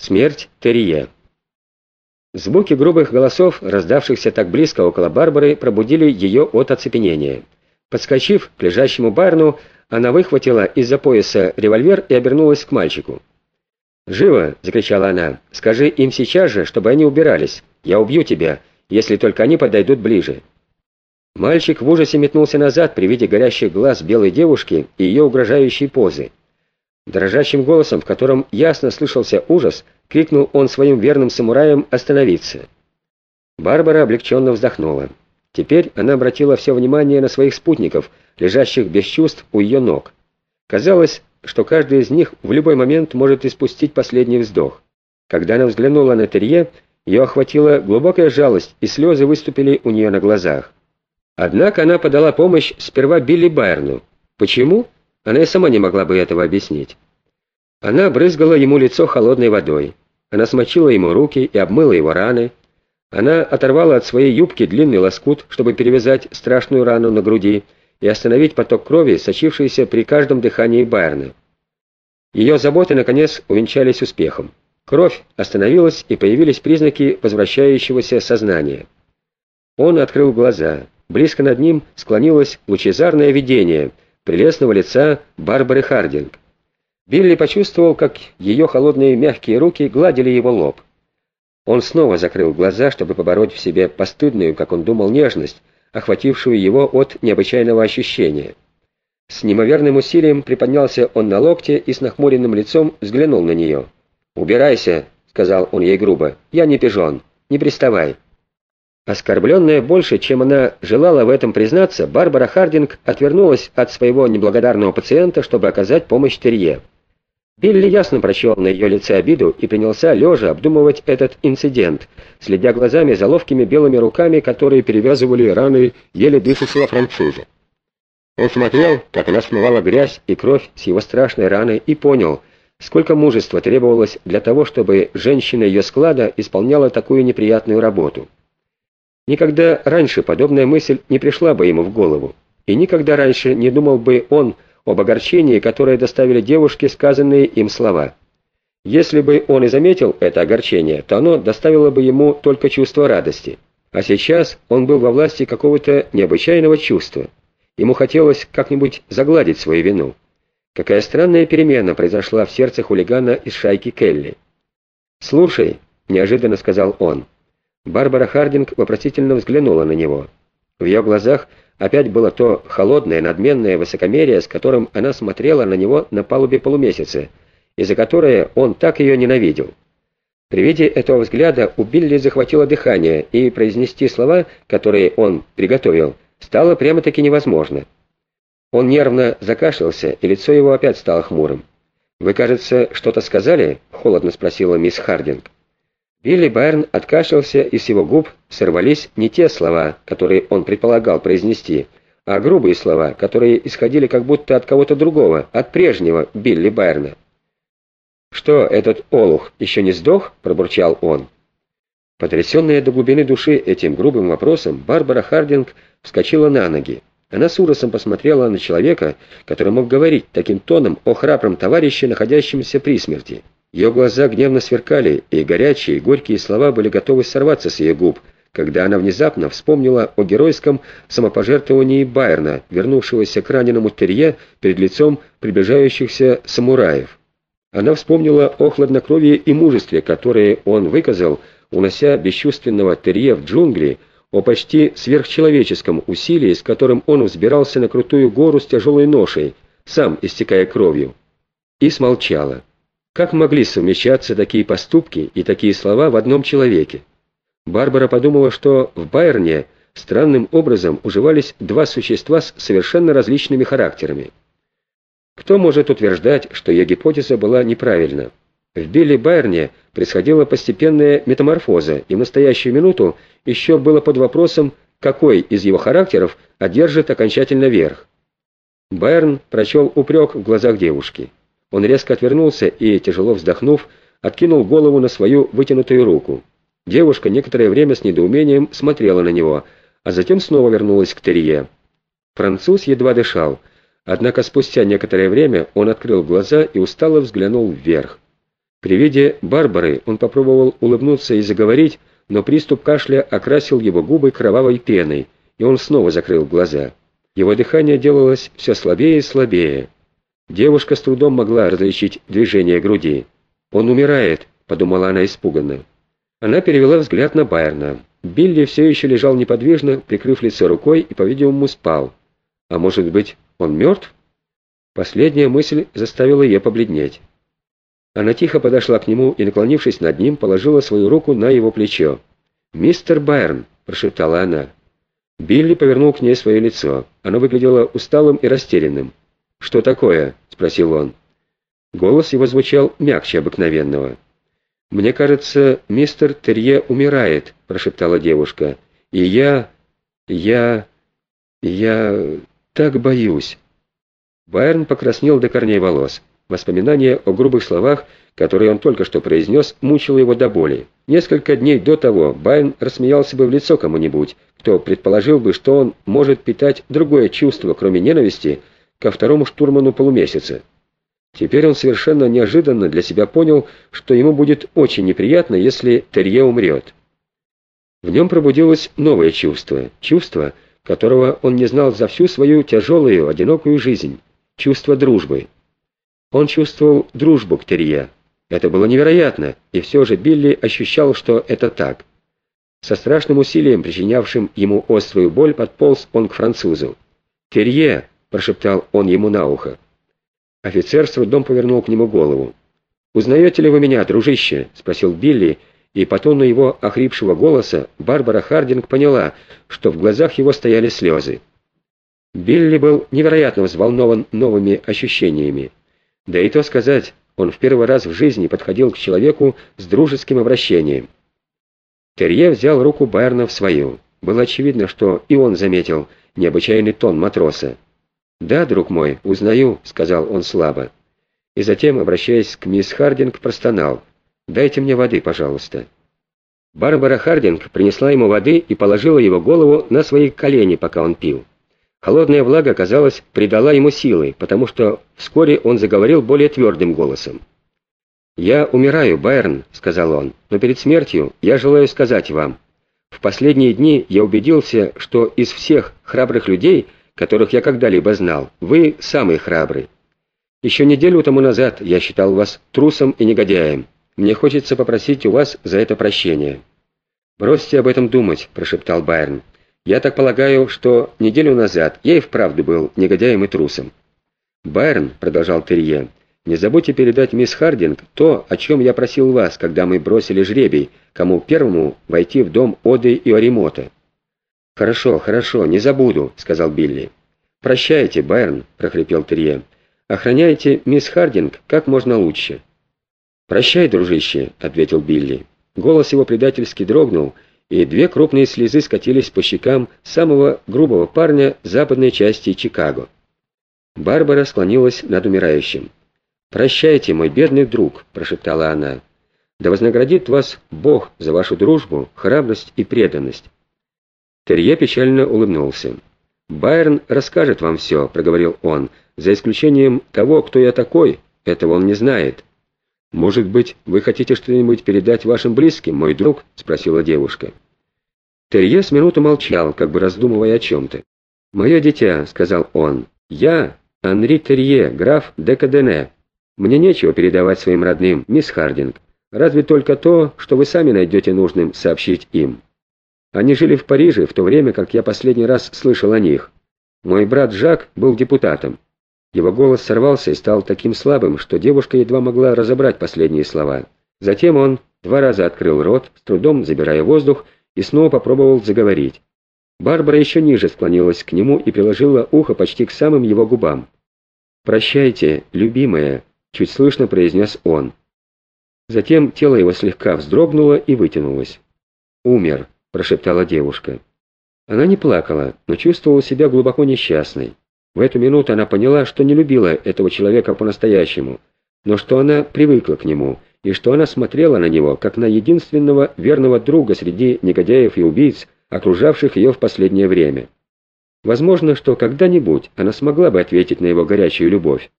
Смерть Терье. Звуки грубых голосов, раздавшихся так близко около Барбары, пробудили ее от оцепенения. Подскочив к лежащему Барну, она выхватила из-за пояса револьвер и обернулась к мальчику. «Живо!» — закричала она. «Скажи им сейчас же, чтобы они убирались. Я убью тебя, если только они подойдут ближе». Мальчик в ужасе метнулся назад при виде горящих глаз белой девушки и ее угрожающей позы. Дрожащим голосом, в котором ясно слышался ужас, крикнул он своим верным самураям остановиться. Барбара облегченно вздохнула. Теперь она обратила все внимание на своих спутников, лежащих без чувств у ее ног. Казалось, что каждый из них в любой момент может испустить последний вздох. Когда она взглянула на Терье, ее охватила глубокая жалость, и слезы выступили у нее на глазах. Однако она подала помощь сперва Билли Байерну. Почему? Она и сама не могла бы этого объяснить. Она брызгала ему лицо холодной водой. Она смочила ему руки и обмыла его раны. Она оторвала от своей юбки длинный лоскут, чтобы перевязать страшную рану на груди и остановить поток крови, сочившийся при каждом дыхании Байерна. Ее заботы, наконец, увенчались успехом. Кровь остановилась, и появились признаки возвращающегося сознания. Он открыл глаза. Близко над ним склонилось лучезарное видение — прелестного лица Барбары Хардинг. Билли почувствовал, как ее холодные мягкие руки гладили его лоб. Он снова закрыл глаза, чтобы побороть в себе постыдную, как он думал, нежность, охватившую его от необычайного ощущения. С неимоверным усилием приподнялся он на локте и с нахмуренным лицом взглянул на нее. «Убирайся», — сказал он ей грубо, — «я не пижон, не приставай». Оскорбленная больше, чем она желала в этом признаться, Барбара Хардинг отвернулась от своего неблагодарного пациента, чтобы оказать помощь Терье. Билли ясно прочел на ее лице обиду и принялся лежа обдумывать этот инцидент, следя глазами за ловкими белыми руками, которые перевязывали раны еле дышащего француза. Он смотрел, как она смывала грязь и кровь с его страшной раны, и понял, сколько мужества требовалось для того, чтобы женщина ее склада исполняла такую неприятную работу. Никогда раньше подобная мысль не пришла бы ему в голову, и никогда раньше не думал бы он об огорчении, которое доставили девушке сказанные им слова. Если бы он и заметил это огорчение, то оно доставило бы ему только чувство радости. А сейчас он был во власти какого-то необычайного чувства. Ему хотелось как-нибудь загладить свою вину. Какая странная перемена произошла в сердце хулигана из шайки Келли. «Слушай», — неожиданно сказал он, — Барбара Хардинг вопросительно взглянула на него. В ее глазах опять было то холодное, надменное высокомерие, с которым она смотрела на него на палубе полумесяца, и за которое он так ее ненавидел. При виде этого взгляда у Билли захватило дыхание, и произнести слова, которые он приготовил, стало прямо-таки невозможно. Он нервно закашлялся, и лицо его опять стало хмурым. «Вы, кажется, что-то сказали?» — холодно спросила мисс Хардинг. Билли Байрон откашлялся, и с его губ сорвались не те слова, которые он предполагал произнести, а грубые слова, которые исходили как будто от кого-то другого, от прежнего Билли Байрона. «Что, этот олух еще не сдох?» — пробурчал он. Потрясенная до глубины души этим грубым вопросом, Барбара Хардинг вскочила на ноги. Она с ужасом посмотрела на человека, который мог говорить таким тоном о храбром товарище, находящемся при смерти. Ее глаза гневно сверкали, и горячие, горькие слова были готовы сорваться с ее губ, когда она внезапно вспомнила о геройском самопожертвовании Байерна, вернувшегося к раненому Терье перед лицом приближающихся самураев. Она вспомнила о хладнокровии и мужестве, которые он выказал, унося бесчувственного Терье в джунгли, о почти сверхчеловеческом усилии, с которым он взбирался на крутую гору с тяжелой ношей, сам истекая кровью, и смолчала. Как могли совмещаться такие поступки и такие слова в одном человеке? Барбара подумала, что в Байерне странным образом уживались два существа с совершенно различными характерами. Кто может утверждать, что ее гипотеза была неправильна? В Билли Байерне происходила постепенная метаморфоза, и в настоящую минуту еще было под вопросом, какой из его характеров одержит окончательно верх. Байерн прочел упрек в глазах девушки. Он резко отвернулся и, тяжело вздохнув, откинул голову на свою вытянутую руку. Девушка некоторое время с недоумением смотрела на него, а затем снова вернулась к Терье. Француз едва дышал, однако спустя некоторое время он открыл глаза и устало взглянул вверх. При виде Барбары он попробовал улыбнуться и заговорить, но приступ кашля окрасил его губы кровавой пеной, и он снова закрыл глаза. Его дыхание делалось все слабее и слабее. Девушка с трудом могла различить движение груди. «Он умирает», — подумала она испуганно. Она перевела взгляд на Байерна. Билли все еще лежал неподвижно, прикрыв лицо рукой и, по-видимому, спал. А может быть, он мертв? Последняя мысль заставила ее побледнеть. Она тихо подошла к нему и, наклонившись над ним, положила свою руку на его плечо. «Мистер Байерн», — прошептала она. Билли повернул к ней свое лицо. Оно выглядело усталым и растерянным. «Что такое?» — спросил он. Голос его звучал мягче обыкновенного. «Мне кажется, мистер Терье умирает», — прошептала девушка. «И я... я... я... так боюсь». Байерн покраснел до корней волос. Воспоминание о грубых словах, которые он только что произнес, мучило его до боли. Несколько дней до того Байерн рассмеялся бы в лицо кому-нибудь, кто предположил бы, что он может питать другое чувство, кроме ненависти, ко второму штурману полумесяца. Теперь он совершенно неожиданно для себя понял, что ему будет очень неприятно, если Терье умрет. В нем пробудилось новое чувство, чувство, которого он не знал за всю свою тяжелую, одинокую жизнь, чувство дружбы. Он чувствовал дружбу к Терье. Это было невероятно, и все же Билли ощущал, что это так. Со страшным усилием, причинявшим ему острую боль, подполз он к французу. «Терье!» — прошептал он ему на ухо. Офицер с трудом повернул к нему голову. «Узнаете ли вы меня, дружище?» — спросил Билли, и по тону его охрипшего голоса Барбара Хардинг поняла, что в глазах его стояли слезы. Билли был невероятно взволнован новыми ощущениями. Да и то сказать, он в первый раз в жизни подходил к человеку с дружеским обращением. Терье взял руку Байерна в свою. Было очевидно, что и он заметил необычайный тон матроса. «Да, друг мой, узнаю», — сказал он слабо. И затем, обращаясь к мисс Хардинг, простонал. «Дайте мне воды, пожалуйста». Барбара Хардинг принесла ему воды и положила его голову на свои колени, пока он пил. Холодная влага, казалось, придала ему силы, потому что вскоре он заговорил более твердым голосом. «Я умираю, Байрон», — сказал он, — «но перед смертью я желаю сказать вам. В последние дни я убедился, что из всех храбрых людей, которых я когда-либо знал, вы самый храбрый. Еще неделю тому назад я считал вас трусом и негодяем. Мне хочется попросить у вас за это прощения». «Бросьте об этом думать», — прошептал Байрон. Я так полагаю, что неделю назад я и вправду был негодяем и трусом. «Байрон», — продолжал Терье, — «не забудьте передать мисс Хардинг то, о чем я просил вас, когда мы бросили жребий, кому первому войти в дом Оды и Оримота». «Хорошо, хорошо, не забуду», — сказал Билли. «Прощайте, Байрон», — прохрипел Терье. «Охраняйте мисс Хардинг как можно лучше». «Прощай, дружище», — ответил Билли. Голос его предательски дрогнул, — и две крупные слезы скатились по щекам самого грубого парня западной части Чикаго. Барбара склонилась над умирающим. «Прощайте, мой бедный друг», — прошептала она. «Да вознаградит вас Бог за вашу дружбу, храбрость и преданность». Терье печально улыбнулся. «Байрон расскажет вам все», — проговорил он, — «за исключением того, кто я такой, этого он не знает». «Может быть, вы хотите что-нибудь передать вашим близким, мой друг?» — спросила девушка. Терье с минуту молчал, как бы раздумывая о чем-то. «Мое дитя», — сказал он, — «я, Анри Терье, граф де Кадене. Мне нечего передавать своим родным, мисс Хардинг, разве только то, что вы сами найдете нужным сообщить им. Они жили в Париже в то время, как я последний раз слышал о них. Мой брат Жак был депутатом. Его голос сорвался и стал таким слабым, что девушка едва могла разобрать последние слова. Затем он два раза открыл рот, с трудом забирая воздух, и снова попробовал заговорить. Барбара еще ниже склонилась к нему и приложила ухо почти к самым его губам. «Прощайте, любимая», — чуть слышно произнес он. Затем тело его слегка вздрогнуло и вытянулось. «Умер», — прошептала девушка. Она не плакала, но чувствовала себя глубоко несчастной. В эту минуту она поняла, что не любила этого человека по-настоящему, но что она привыкла к нему, и что она смотрела на него, как на единственного верного друга среди негодяев и убийц, окружавших ее в последнее время. Возможно, что когда-нибудь она смогла бы ответить на его горячую любовь,